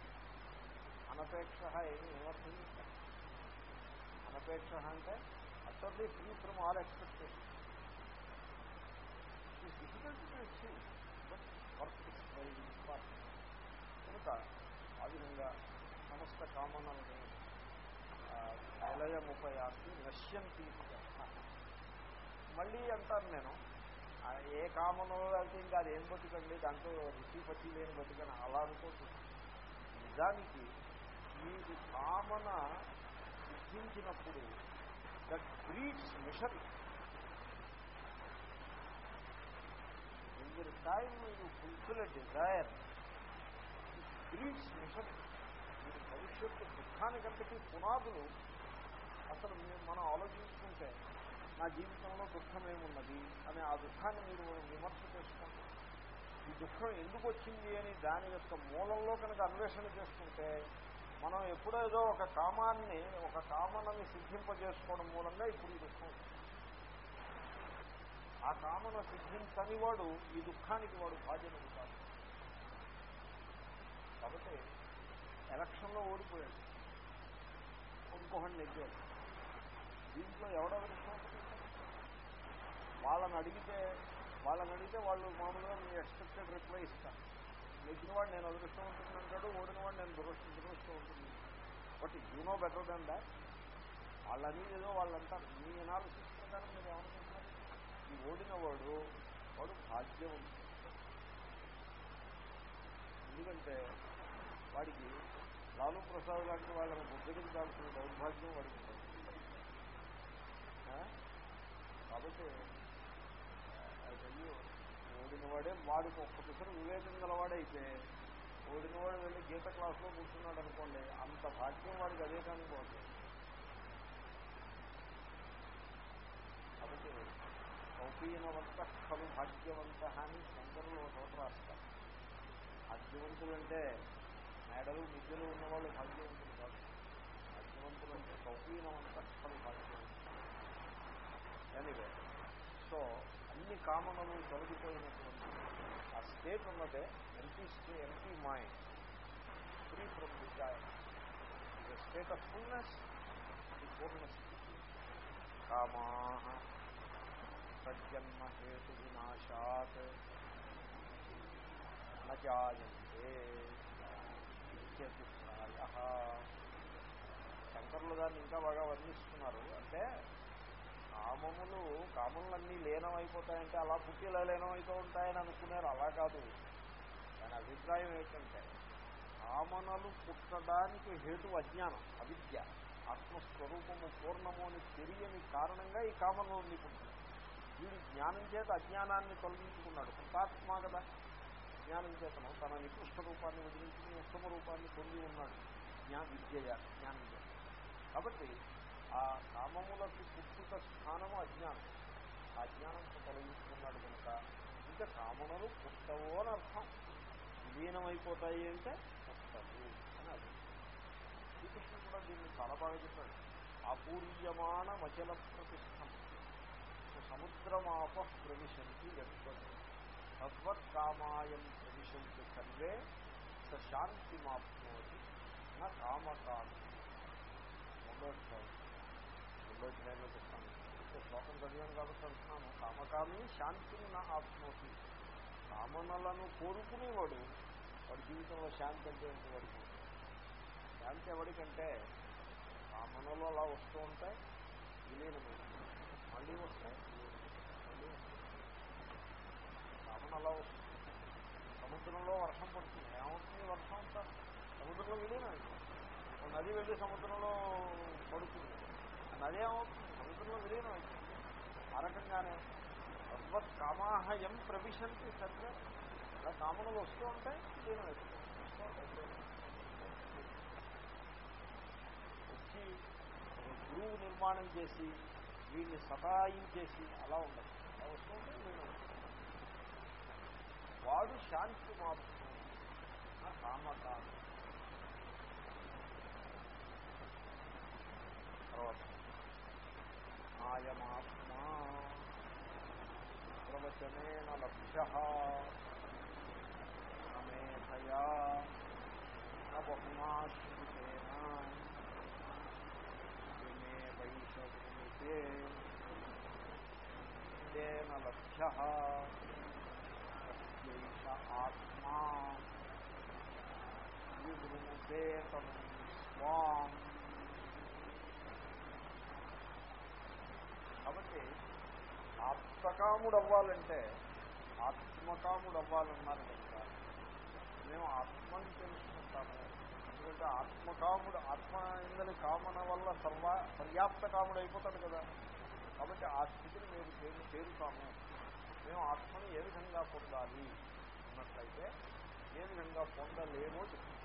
అనపేక్ష ఏమి ఏమర్థం చేస్తారు అనపేక్ష అంటే utterly free from all expectation difficult to achieve but work is very important కనుక ఆ విధంగా సమస్త కామనల్ని నిలయముపయాన్ని నశ్యంతి మళ్ళీ అంటాను నేను ఏ కామనో అయితే ఇంకా అది ఏం బతుకండి దాంట్లో రుచి పచ్చి లేని బతుకని అలా అనుకోవచ్చు నిజానికి మీకు కామన సిద్ధించినప్పుడు that breeds mission. In time time you fulfil desire. Breeds mission. మీరు భవిష్యత్తు దుఃఖానికంతకీ పునాదులు అసలు మనం ఆలోచించుకుంటే నా జీవితంలో దుఃఖమేమున్నది అనే ఆ దుఃఖాన్ని మీరు విమర్శ చేసుకోండి ఈ దుఃఖం ఎందుకు వచ్చింది అని దాని యొక్క మూలంలో కనుక అన్వేషణ చేసుకుంటే మనం ఎప్పుడో ఏదో ఒక కామాన్ని ఒక కామనని సిద్ధింపజేసుకోవడం మూలంగా ఇప్పుడు ఈ దుఃఖం వచ్చింది. ఆ కామన సిద్ధించని వాడు ఈ దుఃఖానికి వాడు బాధ్యత కాదు. కాబట్టి ఎలక్షన్లో ఓడిపోయాడు. ఇంకొకటి నెగ్గాడు. దీంట్లో ఎవడో విషయం వాళ్ళని అడిగితే వాళ్ళని అడిగితే వాళ్ళు మామూలుగా మీ ఎక్స్పెక్టెడ్ రిప్లై ఇస్తారు. నెగ్గిన వాడు నేను అదృష్టం ఉంటుంది అంటాడు ఓడిన వాడు నేను దురదృష్టం దురదృష్టం ఉంటుంది but you know better than that వాళ్ళని ఏదో వాళ్ళంతా మీ అనాలిసిస్ ప్రకారం మీరు ఏమనుకుంటున్నారు? ఈ ఓడిన వాడు వాడు భాగ్యవంతుడు ఎందుకంటే వాడికి లాలూ ప్రసాద్ లాంటి వాళ్ళని ముద్దగించాల్సిన దౌర్భాగ్యం వాడికి కాబట్టి అయ్యో ఓడినవాడే వాడికి ఒక్కసారి వివేకం గలవాడైతే ఓడినవాడు వెళ్ళి గీత క్లాస్లో కూర్చున్నాడు అనుకోండి అంత భాగ్యం వాడికి అదే కానుకోండి. కాబట్టి కౌపీనవంత కలు భాగ్యవంత అని శంకరులు చోట రాస్తారు. భాగ్యవంతులు అంటే మేడలు విద్యలు ఉన్నవాళ్ళు భాగ్యవంతులు కాదు. భాగ్యవంతులు అంటే కౌపీనవంత కలు భాగ్యవంతులు. ఎనీవే సో అన్ని కామనలు తొలగిపోయినటువంటి ఆ స్టేట్ ఉన్నదే empty stay empty mind free from desire ఇది స్టేట్ ఆఫ్ ఫుల్నెస్ ఇది పూర్ణ స్థితి కామా సజ్జన్మ హేతు వినాశాత్ నజాయంతే నిత్యభిప్రాయ శంకరులు దాన్ని ఇంకా బాగా వర్ణిస్తున్నారు. అంటే కామములు కామములన్నీ లీనమైపోతాయంటే అలా పుట్టి ఇలా లీనమైతూ ఉంటాయని అనుకున్నారు. అలా కాదు. దాని అభిప్రాయం ఏంటంటే కామనలు పుట్టడానికి హేతు అజ్ఞానం అవిద్య. ఆత్మస్వరూపము పూర్ణము అని తెలియని కారణంగా ఈ కామనలు పుట్టింది వీడు జ్ఞానం చేత అజ్ఞానాన్ని తొలగించుకున్నాడు. కృతాత్మా కదా జ్ఞానం చేతను తన నికృష్ట రూపాన్ని వదిలించుకుని ఉత్తమ రూపాన్ని పొంది ఉన్నాడు. జ్ఞా విద్య జ్ఞానం చేత. కాబట్టి ఆ కామములకు పుట్టుక స్థానము అజ్ఞానం. ఆ అజ్ఞానంతో తొలగించుకున్నాడు కనుక ఇంకా కామనలు పుట్టవు అని అర్థం. విలీనమైపోతాయి అంటే పుట్టవు అని అర్థం. శ్రీకృష్ణుడు కూడా దీన్ని చాలా బాగా చెప్పాడు. అపూర్యమాణ మచల ప్రతిష్టం. సముద్రమాప ప్రవిశంతి గచ్చతి తద్వత్కామాయం ప్రవిశంతి సర్వే స శాంతిమాప్నోతి నా కామకాలు రెండో రెండో చెప్తాను అంటే శ్లోకం చదివాను కాబట్టి అంటున్నాను కామకామి శాంతిని నా ఆత్మోతి కామనలను కోరుకునేవాడు వాడి జీవితంలో శాంతి అంటే వాడికి? శాంతి ఎవరికంటే కామనలు అలా వస్తూ ఉంటాయి. విలీనమైన మళ్ళీ వస్తాయి. మళ్ళీ కామన అలా వస్తుంది. సముద్రంలో వర్షం పడుతుంది. ఏమవుతుంది? వర్షం అంతా సముద్రంలో విలీనం నది వెళ్ళి సముద్రంలో పడుతుంది. అదేమవుతుంది సముద్రంలో విలీనం అవుతుంది ఆ రకంగానే తద్వత్ కామాహయం ప్రవిశంతి సర్వే అలా కామనలు వస్తూ ఉంటాయి విలీనం అవుతుంది వచ్చి గురువు నిర్మాణం చేసి వీడిని సతాయించేసి అలా ఉండదు. అలా వస్తూ ఉంటే విలీనం వాడు శాంతి మారుతుంది నా తర్వాత अयमात्मा प्रवचन लभ्यः न मेधया न बहुमाश्रितेन विमे आत्मा विवृणुते तम् ఆత్మకాముడు అవ్వాలంటే ఆత్మకాముడు అవ్వాలన్నారు కనుక మేము ఆత్మని తెలుసుకుంటాము. ఎందుకంటే ఆత్మకాముడు ఆత్మ ఇందని కామన వల్ల సర్వ పర్యాప్త కాముడు అయిపోతాడు కదా. కాబట్టి ఆ స్థితిని మేము చేరు చేరుతాము. మేము ఆత్మని ఏ విధంగా పొందాలి అన్నట్లయితే ఏ విధంగా పొందలేమో చెప్తాం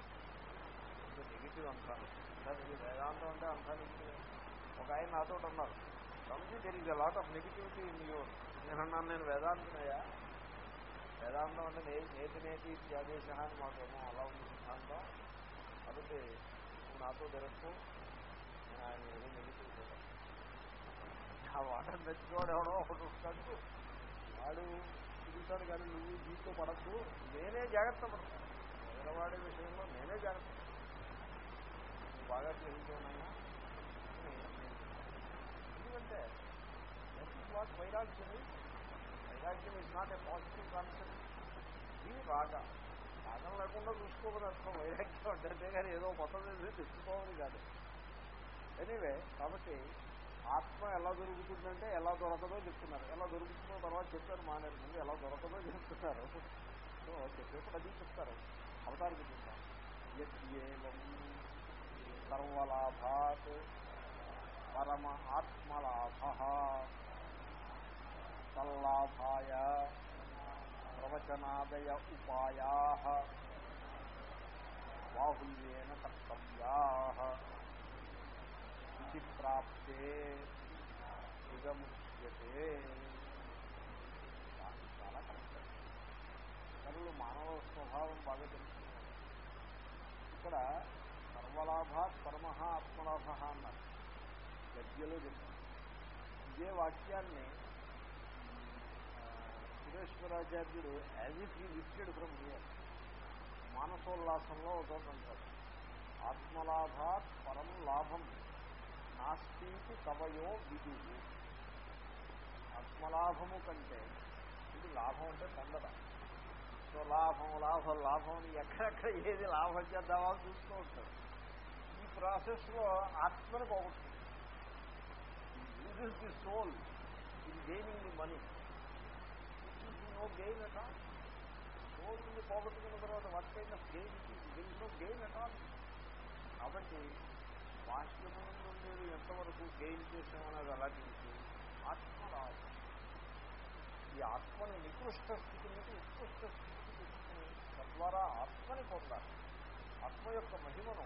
నెగిటివ్ అంటాను దానికి వేదాంతం అంటే అంతా నెగిటివ్ ఒక ఆయన నాతో అన్నారు. Something there is a lot of negativity in your నేను అన్నాను నేను వేదాంతమయ్యా? వేదాంతం అంటే నే నేతి నేతి త్యాగేశ అని మాకేమో అలా ఉంది సిద్ధాంతం. కాబట్టి నువ్వు నాతో తిరగకు నేను ఆయన ఏదో నెగిటివ్ ఆ వాటర్ తెచ్చుకోవడం ఎవడో ఒకటి ఉంటాడు. వాడు తిరుగుతాడు కానీ నువ్వు దీంతో పడద్దు నేనే జాగ్రత్త పడతాను. ఎదరవాడే విషయంలో నేనే జాగ్రత్త నువ్వు బాగా గ్రహించానైనా ఎందుకంటే వాట్ వైరాగ్యం వైరాగ్యం is not a positive concept ఇది బాగా. రాగం లేకుండా చూసుకోవాలి అర్థం వైరాగ్యం అంటే కానీ ఏదో కొత్తది తెచ్చుకోవాలి కాదు. ఎనీవే కాబట్టి ఆత్మ ఎలా దొరుకుతుందంటే ఎలా దొరకదో చెప్తున్నారు. ఎలా దొరుకుతుందో తర్వాత చెప్పారు మానేరు ముందు ఎలా దొరకదో చెప్తున్నారు. సో చెప్పేప్పుడు అది చెప్తారు. అవతారికి చెప్తారు. సర్వలాభాత్ పరమ ఆత్మలాభ తల్లాభాయ ప్రవచనాదయ ఉపాయా బాహుల్యేన కర్తవ్యా ఇది ప్రాప్తే ఇదముచ్యతే చాలా కరెక్ట్ ఇతరులు మానవ స్వభావం బాగా తెలుసుకున్నారు. ఇక్కడ సర్వలాభాత్ పరమ ఆత్మలాభ అన్నారు. గద్యలో చెప్పారు. ఇదే వాక్యాన్ని సురేశ్వరాచార్యుడు as if he lifted from here మానసోల్లాసంలో ఒకటంటారు ఆత్మలాభాత్ పరం లాభం. నాస్తికి కవయో విధి. ఆత్మలాభము కంటే ఇది లాభం అంటే పొందడం సో లాభం లాభం లాభం ఎక్కడెక్కడ ఏది లాభం చేద్దామా చూస్తూ ఉంటాడు. ఈ ప్రాసెస్లో ఆత్మను పోగొట్టుకుంటుంది యూజెస్ ది సోల్ ఇది gaining the money no gain at all పోగొట్టుకున్న తర్వాత what kind of gain till no gain at all కాబట్టి బాహ్యము నుండి ఎంతవరకు గెయిన్ చేసామనేది అలా తెలిసి ఆత్మలాభం ఈ ఆత్మని నికృష్ట స్థితి నుంచి ఉత్కృష్ట స్థితికి తీసుకుని తద్వారా ఆత్మని పొందాలి. ఆత్మ యొక్క మహిమను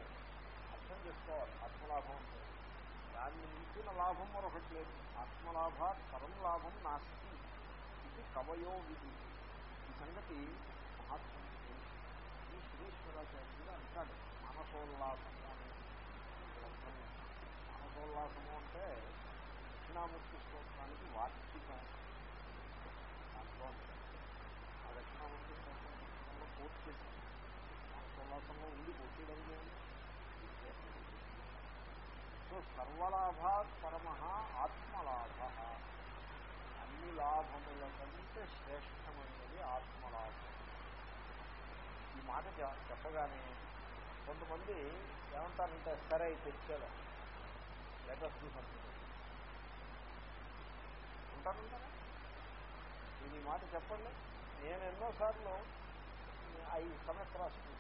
అర్థం చేసుకోవాలి. ఆత్మలాభం అంటే దాన్ని మించిన లాభం మరొకటి లేదు. ఆత్మలాభ పరం లాభం నాస్తి. ఇది కవయో విధి. ఈ సంగతి మహాత్మ ఈ శ్రీశ్వరాచార్యుడు అంటాడు. మానసోల్లాసము అనే మానసోల్లాసము అంటే దక్షిణామూర్తి స్తోత్రానికి వార్షికం దాంట్లో ఆ దక్షిణామూర్తి స్తోత్రంలో పుస్తకంలో పూర్తి చేశాను మానసోల్లాసంలో ఉంది పూర్తి సో సర్వలాభ పరమ ఆత్మలాభ. అన్ని లాభముల కంటే శ్రేష్టమైనది ఆత్మలాభం. ఈ మాట చెప్పగానే కొంతమంది ఏమంటారంటే సరే తెచ్చేదా లెటర్స్ ఉంటారంటారా? ఇది మాట చెప్పండి. నేను ఎన్నోసార్లు ఐదు సమస్య సంవత్సరాలు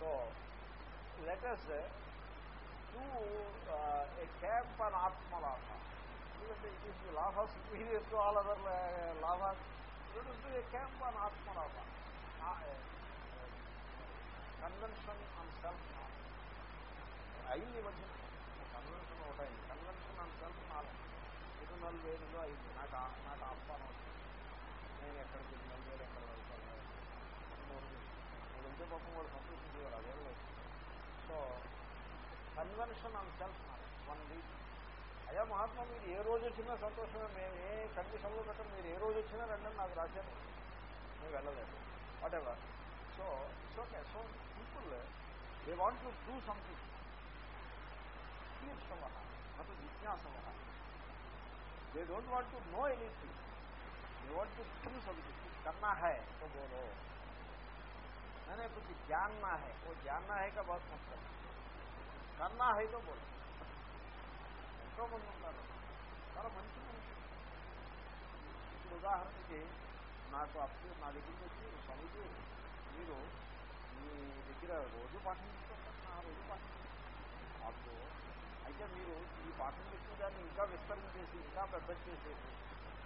so letters to a camp అన్ ఆత్మలాభం. ఎందుకంటే ఇట్ ఈస్ లాభ సుపీరియర్ టు ఆల్ అదర్ లాభ టు ఏ క్యాంప్ అన్ ఆత్మలాభ. కన్వెన్షన్ ఆన్ సెల్ఫ్ నాలెడ్జ్ అయింది మధ్య కన్వెన్షన్ ఒకటి కన్వెన్షన్ ఆన్ సెల్ఫ్ నాలెడ్జ్ ఇటు నలభై వేలులో అయింది. నాకు నాకు ఆహ్వానం నేను ఎక్కడికి నలభై వేలు ఎక్కడ వెళ్తాను? నేను వెళ్తే పాపం వాడు సంతోషించేవారు అదేం లేదు so convention on self knowledge one week అయా మహా పరమాత్మ మీరు ఏ రోజు వచ్చినా సంతోషమే మేము ఏ కండిషన్లో పెట్టం మీరు ఏ రోజు వచ్చినా రండి అని నాకు రాశారు నేను వెళ్ళలేదు whatever so it's okay so people they want to do something తీర్చవ నటు జిజ్ఞాసవ they don't want to know anything they want to do something करना है तो बोलो मैंने कुछ जानना है वो जानना है का बहुत मतलब करना है तो बोलो ఎంతో మంది ఉంటారు చాలా మంచి మనిషి. ఇప్పుడు ఉదాహరణకి నాకు అప్పు నా దగ్గరికి వచ్చి స్వామిజీ మీరు మీ దగ్గర రోజు పాఠం తీసుకుంటారు నా రోజు పాఠం అప్పుడు అయితే మీరు ఈ పాఠం చెప్పిన దాన్ని ఇంకా విస్తరణ చేసి ఇంకా పెద్ద చేసేసి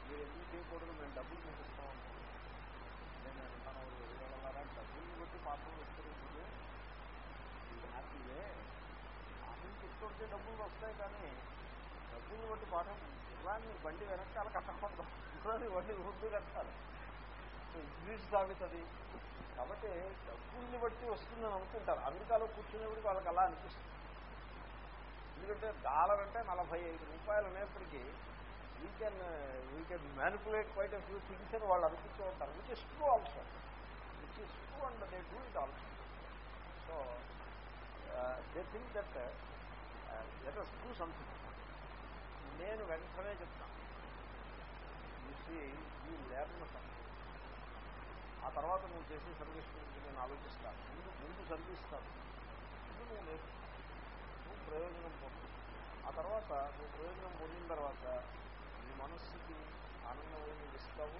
మీరు ఎందుకు చేయకూడదు? మేము డబ్బులు మీకు ఇస్తాం అనుకుంటున్నాం నేను అంటాను వెళ్ళారా డబ్బులు బట్టి పాఠం విస్తరించదు హ్యాపీవే పాఠం చెప్తుంటే డబ్బులు వస్తాయి కానీ ఇలాన్ని బండి వెనకాల కట్టకూడదు బండి ముందు కట్టాలి. ఇంగ్లీష్ సాగుతుంది కాబట్టి డబ్బుల్ని బట్టి వస్తుందని అనుకుంటారు. అమెరికాలో కూర్చునేప్పుడు వాళ్ళకి అలా అనిపిస్తుంది. ఎందుకంటే డాలర్ అంటే నలభై ఐదు రూపాయలు అనేప్పటికీ we can we can manipulate quite few things అని వాళ్ళు అనిపించే ఉంటారు. Which is true also which is true and they do it also so they think that let us do something నేను వెంటనే చెప్తాను చూసి ఈ లెర్న్ ఆ తర్వాత నువ్వు చేసే సర్వీస్ గురించి నేను ఆలోచిస్తాను. ముందు ముందు సర్వీస్తాను ఇది నువ్వు నేర్చు. నువ్వు ప్రయోజనం పొందు. ఆ తర్వాత నువ్వు ప్రయోజనం పొందిన తర్వాత నీ మనస్సుకి ఆనందం నువ్వు ఇస్తావు.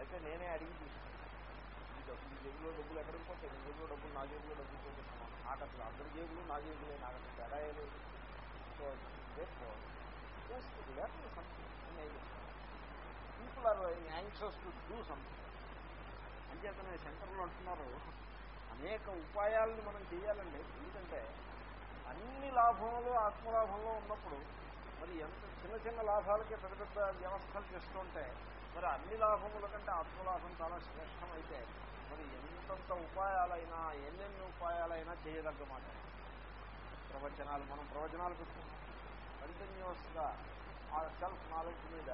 అయితే నేనే అడిగి తీసుకుంటాను ఈ డబ్బు ఈ జేబులో డబ్బులు ఎక్కడికి పోతే నీ జేబులో డబ్బులు నా జేబులో డబ్బులు పోతున్నాను నాకు అసలు అందరి జేబులు నా జేబులే నాకు అసలు తేడా లేదు. సో లేకపోతే something people are anxious to do something అంచేతనే శంకరులు అంటున్నారు అనేక ఉపాయాలను మనం చేయాలండి ఎందుకంటే అన్ని లాభములు ఆత్మలాభంలో ఉన్నప్పుడు మరి ఎంత చిన్న చిన్న లాభాలకే పెద్ద పెద్ద వ్యవస్థలు చేస్తుంటే మరి అన్ని లాభముల కంటే ఆత్మలాభం చాలా శ్రేష్టమైతే మరి ఎంతంత ఉపాయాలైనా ఎన్నెన్ని ఉపాయాలైనా చేయదగ్గమాట ప్రవచనాలు మనం ప్రవచనాలు పెట్టుకుంటాం కంటిన్యూస్గా ఆ సెల్ఫ్ నాలెడ్జ్ మీద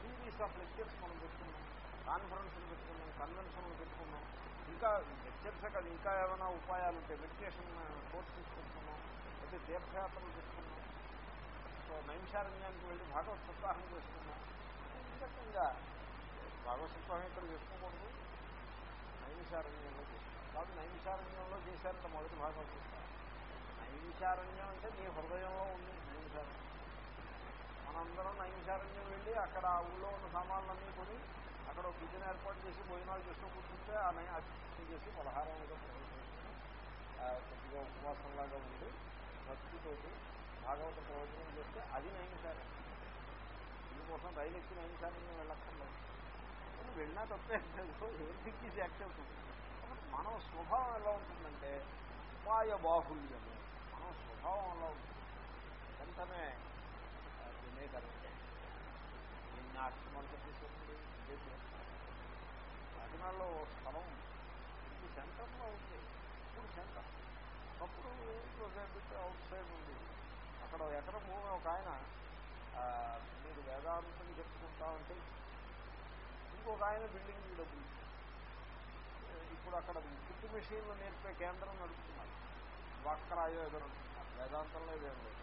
సిరీస్ ఆఫ్ లెక్చర్స్ మనం పెట్టుకున్నాం కాన్ఫరెన్స్లు పెట్టుకున్నాం కన్వెన్షన్లు పెట్టుకున్నాం. ఇంకా లెక్చర్స్ కాదు ఇంకా ఏమైనా ఉపాయాలు ఉంటే మెడిటేషన్ కోర్సెస్ తీసుకుంటున్నాం అయితే తీర్థయాత్రలు పెట్టుకున్నాం. సో నైంశారణ్యానికి వెళ్ళి భాగవత సప్తాహం చేసుకున్నాం ఇంకా భాగవత్ సప్తాహం ఇక్కడ చేసుకోకూడదు నైమిషారణ్యంలో చేస్తున్నాం కాదు నైమిషారణ్యంలో చేశారంటే మొదటి భాగవత సప్తాహం నైమిషారణ్యం అంటే మీ హృదయంలో ఉంది. నైమిషారణ్యం మనందరం నైమిషారణ్యం వెళ్ళి అక్కడ ఆ ఊళ్ళో ఉన్న సామాన్లన్నీ కొని అక్కడ ఒక కిచెన్ ఏర్పాటు చేసి భోజనాలు చేస్తూ కూర్చుంటే ఆ నై అతిథి చేసి పలహారం ఏదో ప్రవేశించుకుని కొద్దిగా ఉపవాసంలాగా ఉండి భక్తితోటి భాగవత ప్రవచనం చేస్తే అది నైమిషారణ్యం దీనికోసం రైలు ఎక్కి నైమిషారణ్యం వెళ్ళక్కర్లేదు. వెళ్ళినా తప్పే ఎవరికి ఈజ్ యాక్సెప్ట్ కాబట్టి స్వభావం ఎలా ఉంటుందంటే ఉపాయ బాహుల్యము. మనం స్వభావం ఎలా ఉంటుంది వెంటనే వినేకరంగా నిన్న అక్షమంతా తీసుకుంది కాకినాడలో స్థలం ఇది సెంటర్లో ఉంది. ఇప్పుడు సెంటర్. ఒకప్పుడు అవుట్ సైడ్ ఉంది? అక్కడ ఎకరం ఒక ఆయన మీరు వేదాంతం చెప్పుకుంటా ఉంటే ఇంకొక ఆయన బిల్డింగ్ డబ్బులు ఇప్పుడు అక్కడ కుట్టు మెషీన్లు నేర్పే కేంద్రం నడుపుతున్నారు. వక్రాయో ఎదురు వేదాంతంలో ఇదేం లేదు.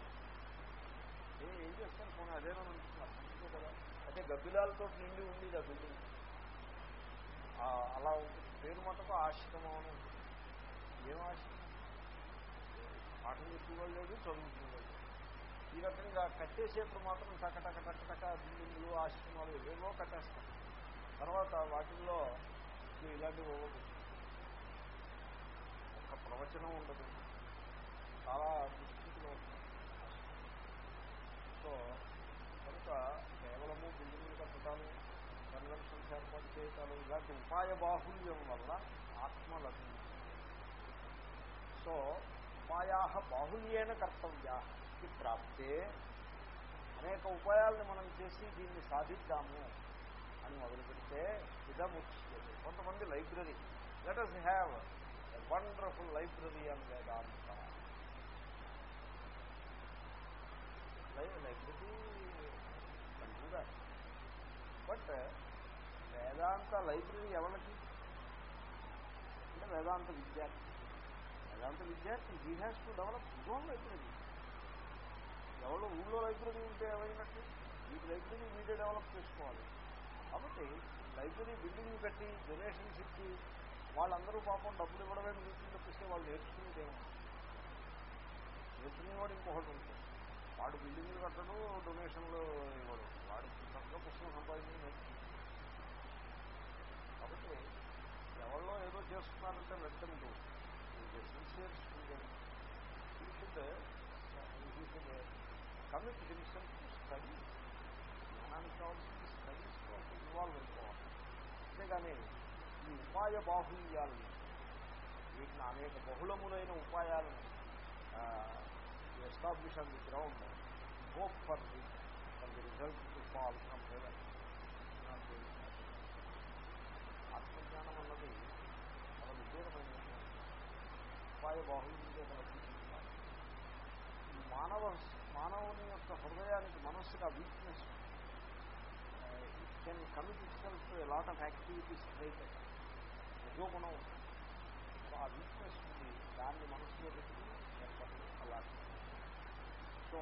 ఏం చేస్తాను పోనీ అదేనని అనుకుంటున్నాను అంతే కదా అయితే గబ్బిలాలతో నిండి ఉంది ఆ బిల్డింగ్ అలా ఉంటుంది. పేరు మటుకు ఆశ్రమం అని ఉంటుంది. ఏం ఆశ్రమం? పాఠం చెప్పేవాళ్ళు లేదు చదువుకునేవాళ్ళు ఈ రకంగా కట్టేసేప్పుడు మాత్రం టకటక టకటక బిల్డింగ్లు ఆశ్రమాలు ఏవేవో కట్టేస్తాం తర్వాత వాటిల్లో ఇలాంటివి ఒక ప్రవచనం ఉండదు. చాలా సో కనుక కేవలము బిల్డింగ్లు కట్టడాలు కన్వెన్షన్స్ ఏర్పాటు చేయటాలు ఇలాంటి ఉపాయ బాహుల్యం వల్ల ఆత్మ లభించింది. సో ఉపాయా బాహుల్యేన కర్తవ్యా ప్రాప్తే. అనేక ఉపాయాలను మనం చేసి దీన్ని సాధిద్దాము అని మొదలు పెడితే ఇదముచ్యతే. కొంతమంది library let us have a wonderful library అని Vedanta library but equity library ఎవరికి? అంటే వేదాంత విద్యార్థి. వేదాంత విద్యార్థి he has to develop own library ఎవరు ఊళ్ళో లైబ్రరీ ఉంటే ఏమైనట్టు ఈ లైబ్రరీ మీడియా డెవలప్ చేసుకోవాలి. కాబట్టి లైబ్రరీ బిల్డింగ్ కట్టి డొనేషన్స్ ఇచ్చి వాళ్ళందరూ పాపం డబ్బులు ఇవ్వడమే మీకు తప్పిస్తే వాళ్ళు నేర్చుకునేదేమో నేర్చుకునేవాడు ఇంకొకటి ఉంటుంది. వాడు బిల్డింగ్లు కట్టడం డొనేషన్లు ఇవ్వడం. వాడు చక్కగా పుస్తకం సంపాదించడం కాబట్టి ఎవరిలో ఏదో చేస్తున్నారంటే వెళ్తుంటూ sincere student he should he should commit himself study జ్ఞానానికి కావాల్సింది స్టడీస్లో ఇన్వాల్వ్ అయిపోవాలి. అంతేగాని ఈ ఉపాయ బాహుల్యాలని వీటిని అనేక బహుళములైన ఉపాయాలను establish on the ground hope for the for the result to fall from heaven ఆత్మజ్ఞానం అన్నది చాలా విశేషమైన ఉపాయ బాహుల్యంగా కలగించాలి ఈ మానవ మానవుని యొక్క హృదయానికి మనస్సుగా weakness it can commit itself to lot of activities right రజోగుణం సో ఆ వీక్నెస్ ఉంది దాన్ని మనస్సులో పెట్టుకుని ఏర్పడి అలాగే సో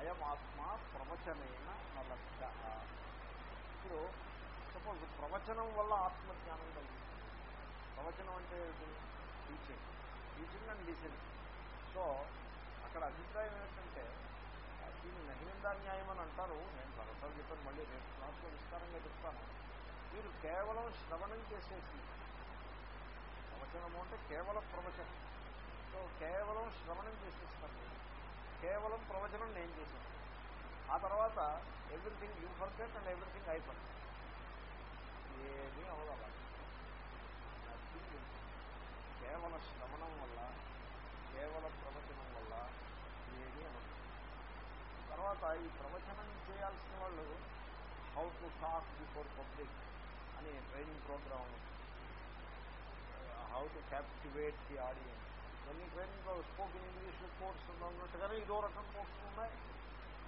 అయం ఆత్మ ప్రవచనైన నలభ్య ఇప్పుడు సపోజ్ ప్రవచనం వల్ల ఆత్మజ్ఞానం కలుగుతుంది ప్రవచనం అంటే teaching. Teaching and listening so అక్కడ అభిప్రాయం ఏంటంటే దీన్ని నహిందా న్యాయం అని అంటారు. నేను సరసాలు చెప్పాను మళ్ళీ రేపు క్లాస్లో విస్తారంగా చెప్తాను. మీరు కేవలం శ్రవణం చేసేసి ప్రవచనము అంటే కేవలం ప్రవచనం. సో కేవలం శ్రవణం చేసేస్తారు కేవలం ప్రవచనం నేను చేశాను. ఆ తర్వాత everything you forget and everything I forget ఏమీ అవదల కేవల శ్రవణం వల్ల కేవల ప్రవచనం వల్ల ఏమీ అవ్వదు తర్వాత ఈ ప్రవచనం చేయాల్సిన వాళ్ళు how to talk before public అనే training programme how to captivate the audience ఎన్ని ట్రైనింగ్లో స్పోకెన్ ఇంగ్లీష్ కోర్స్ ఉన్నట్టుగానే ఇదో రకం కోర్సులు ఉన్నాయి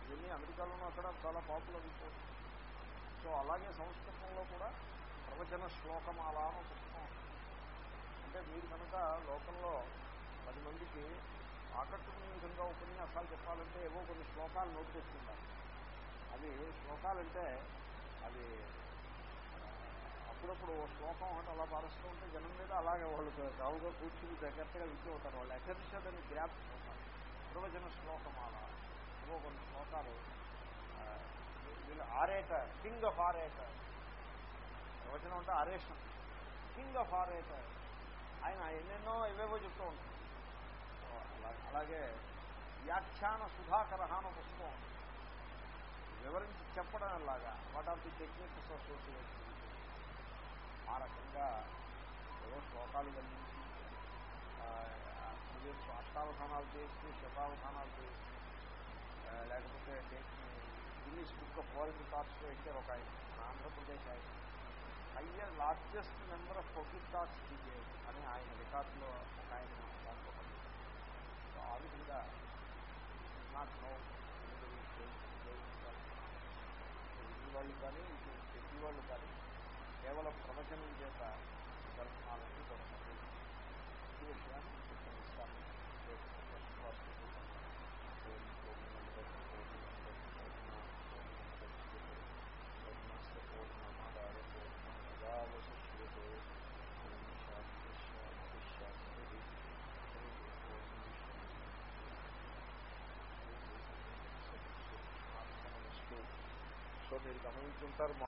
ఇవన్నీ అమెరికాలోనూ అక్కడ చాలా పాపులర్ కోర్సు సో అలాగే సంస్కృతంలో కూడా ప్రవచన శ్లోకమాల అని పుస్తకం అంటే మీరు కనుక లోకంలో పది మందికి ఆకట్టుకునే విధంగా ఉపన్యాసాలు చెప్పాలంటే ఏవో కొన్ని శ్లోకాలు నోటుకొస్తుంటారు అవి శ్లోకాలంటే అవి అప్పుడప్పుడు ఓ శ్లోకం ఒకటి అలా పారుస్తూ ఉంటే జనం మీద అలాగే వాళ్ళు రావుగా కూర్చుని జాగ్రత్తగా వింటూ ఉంటారు. వాళ్ళు అటెన్షన్ అని గ్రాప్ ఉంటారు ప్రవచన శ్లోకమాల ఏవో కొన్ని శ్లోకాలు వీళ్ళు ఆరేటర్ కింగ్ ఆఫ్ ఆరేటర్ ప్రవచనం అంటే ఆరేషన్ కింగ్ ఆఫ్ ఆరేటర్ ఆయన ఎన్నెన్నో ఇవేవో చెప్తూ ఉంటారు. అలాగే వ్యాఖ్యాన సుధాకర అని పుస్తకం వివరించి చెప్పడం అలాగా what of the techniques association ఆ రకంగా ఏవో శ్లోకాలు కలిగించి అష్టావధానాలు చేసి శతావధానాలు చేసి లేకపోతే ఇంగ్లీష్ బుక్ ఆఫ్ వరల్డ్ రికార్డ్స్లో ఎక్కారు ఒక ఆయన ఆంధ్రప్రదేశ్ ఆయన higher largest number of public talks దిగే అని ఆయన రికార్డులో ఒక ఆయన దాంట్లో సో ఆ విధంగా నాట్ నో వాళ్ళు కానీ ఇటు ప్రతి వాళ్ళు కానీ కేవల ప్రవచనం చేత దర్శనాలకి దొరకదు ఈ విషయాన్ని ఇస్తాను సో మీరు గమనించుంటారు